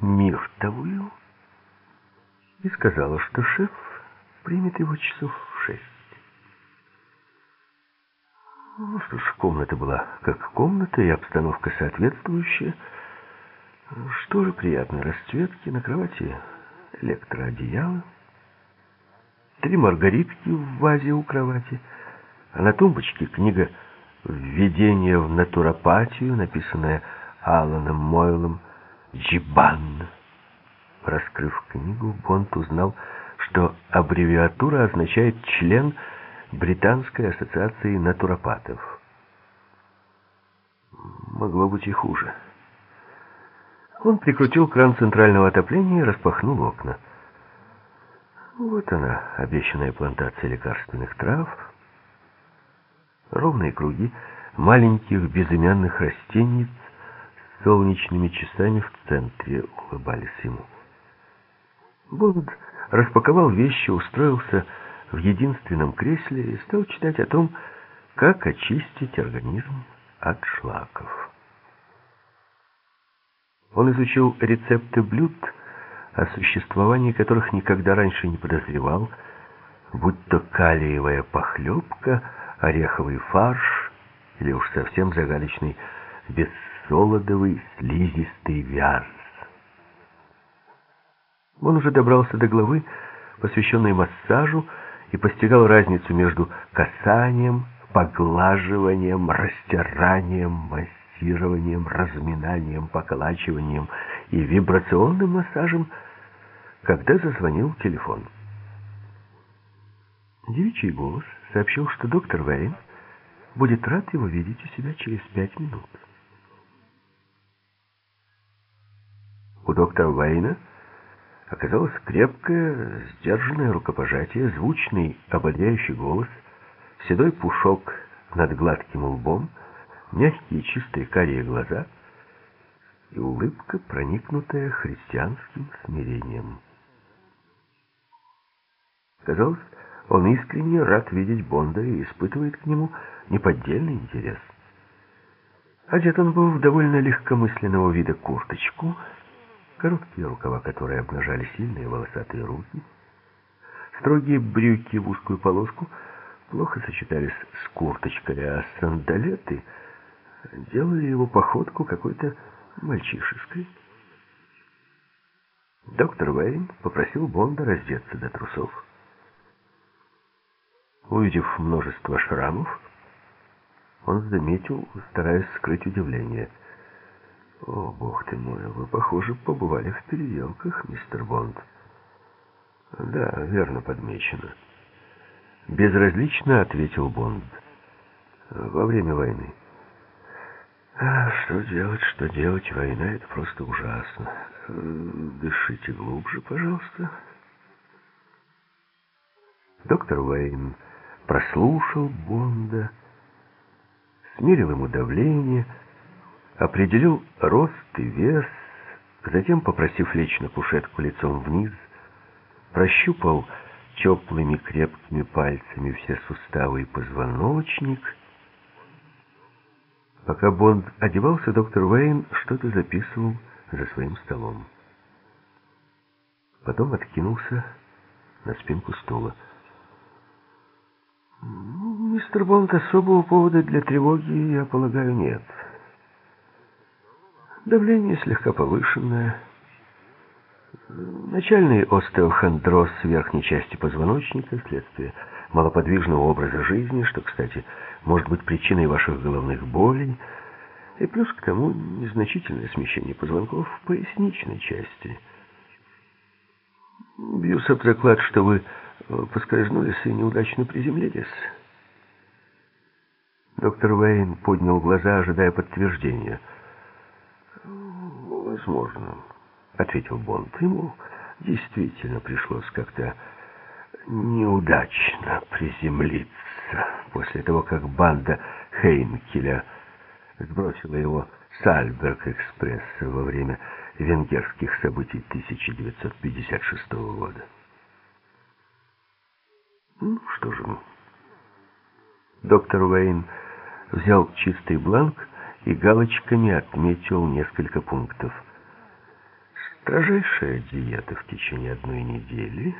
миртовую и сказала, что шеф примет его часов в шесть. Ну что ж, комната была как комната, и обстановка соответствующая. Что же приятной расцветки на кровати электроодеяло, три маргаритки в вазе у кровати, а на тумбочке книга «Введение в натуропатию», написанная Аланом Мойлом «Джибан». Раскрыв книгу, Бонд узнал, что аббревиатура означает «член Британской ассоциации натуропатов». Могло быть и хуже. Он прикрутил кран центрального отопления и распахнул окна. Вот она, обещанная плантация лекарственных трав. Ровные круги маленьких безымянных растений солнечными часами в центре улыбались ему. Бонд распаковал вещи, устроился в единственном кресле и стал читать о том, как очистить организм от шлаков. Он изучил рецепты блюд, о существовании которых никогда раньше не подозревал, будь то калиевая похлебка, ореховый фарш или уж совсем загадочный бессолодовый слизистый вяз. Он уже добрался до главы, посвященной массажу, и постигал разницу между касанием, поглаживанием, растиранием, массированием, разминанием, поколачиванием и вибрационным массажем, когда зазвонил телефон. Девичий голос сообщил, что доктор Вейн будет рад его видеть у себя через пять минут. У доктора Вейна оказалось крепкое, сдержанное рукопожатие, звучный, ободряющий голос, седой пушок над гладким лбом — мягкие чистые карие глаза и улыбка, проникнутая христианским смирением. Казалось, он искренне рад видеть Бонда и испытывает к нему неподдельный интерес. Одет он был в довольно легкомысленного вида курточку, короткие рукава которые обнажали сильные волосатые руки, строгие брюки в узкую полоску плохо сочетались с курточкой, а сандалеты — делали его походку какой-то мальчишеской. Доктор Вейн попросил Бонда раздеться до трусов. Увидев множество шрамов, он заметил, стараясь скрыть удивление. «О, бог ты мой, вы, похоже, побывали в переделках, мистер Бонд». «Да, верно подмечено». Безразлично ответил Бонд. «Во время войны». А что делать, что делать? Война — это просто ужасно. Дышите глубже, пожалуйста. Доктор Уэйн прослушал Бонда, смерил ему давление, определил рост и вес, затем, попросив лечь на кушетку лицом вниз, прощупал теплыми крепкими пальцами все суставы и позвоночник — Пока Бонд одевался, доктор Уэйн что-то записывал за своим столом. Потом откинулся на спинку стула. «Мистер Бонд, особого повода для тревоги, я полагаю, нет. Давление слегка повышенное. Начальный остеохондроз верхней части позвоночника, следствие малоподвижного образа жизни, что, кстати, может быть причиной ваших головных болей, и плюс к тому незначительное смещение позвонков в поясничной части. Бьюсь об заклад, что вы э, поскользнулись и неудачно приземлились. Доктор Уэйн поднял глаза, ожидая подтверждения. «Возможно», — ответил Бонд. «Ему действительно пришлось как-то неудачно приземлиться после того, как банда Хейнкеля сбросила его с Альберг-экспресса во время венгерских событий 1956 года. Ну, что же, доктор Уэйн взял чистый бланк и галочками отметил несколько пунктов. Строжайшая диета в течение одной недели